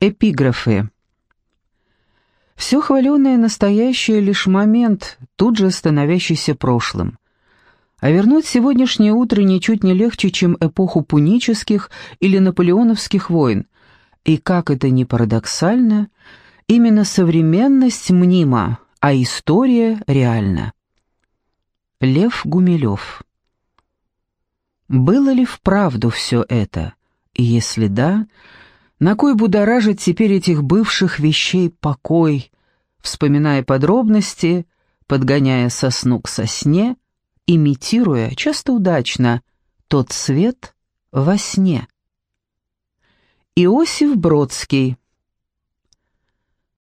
Эпиграфы. Все хваленое настоящее лишь момент, тут же становящийся прошлым. А вернуть сегодняшнее утро ничуть не легче, чем эпоху пунических или наполеоновских войн. И как это ни парадоксально, именно современность мнима, а история реальна. Лев Гумилев Было ли вправду все это? И если да, на кой будоражить теперь этих бывших вещей покой, вспоминая подробности, подгоняя сосну к сосне, имитируя, часто удачно, тот свет во сне. Иосиф Бродский